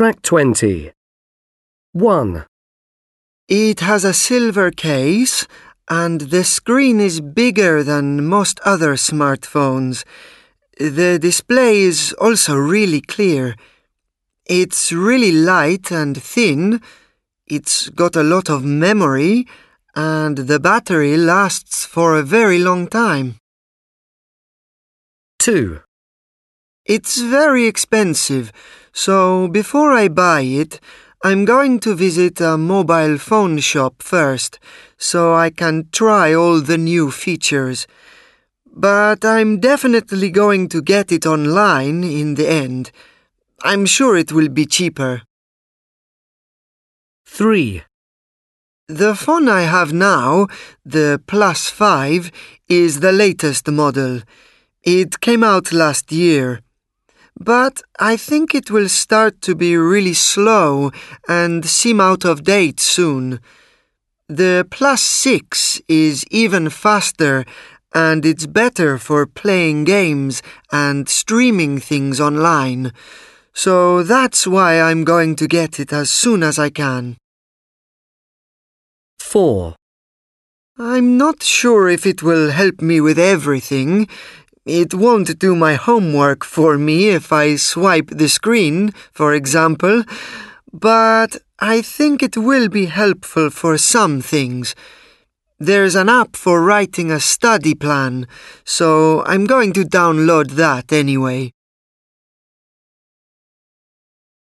Track 20. 1, It has a silver case and the screen is bigger than most other smartphones. The display is also really clear. It's really light and thin. It's got a lot of memory and the battery lasts for a very long time. 2, It's very expensive, so before I buy it, I'm going to visit a mobile phone shop first so I can try all the new features. But I'm definitely going to get it online in the end. I'm sure it will be cheaper. 3, The phone I have now, the Plus 5, is the latest model. It came out last year. But I think it will start to be really slow and seem out of date soon. The Plus 6 is even faster and it's better for playing games and streaming things online. So that's why I'm going to get it as soon as I can. 4, I'm not sure if it will help me with everything. It won't do my homework for me if I swipe the screen, for example, but I think it will be helpful for some things. There's an app for writing a study plan, so I'm going to download that anyway.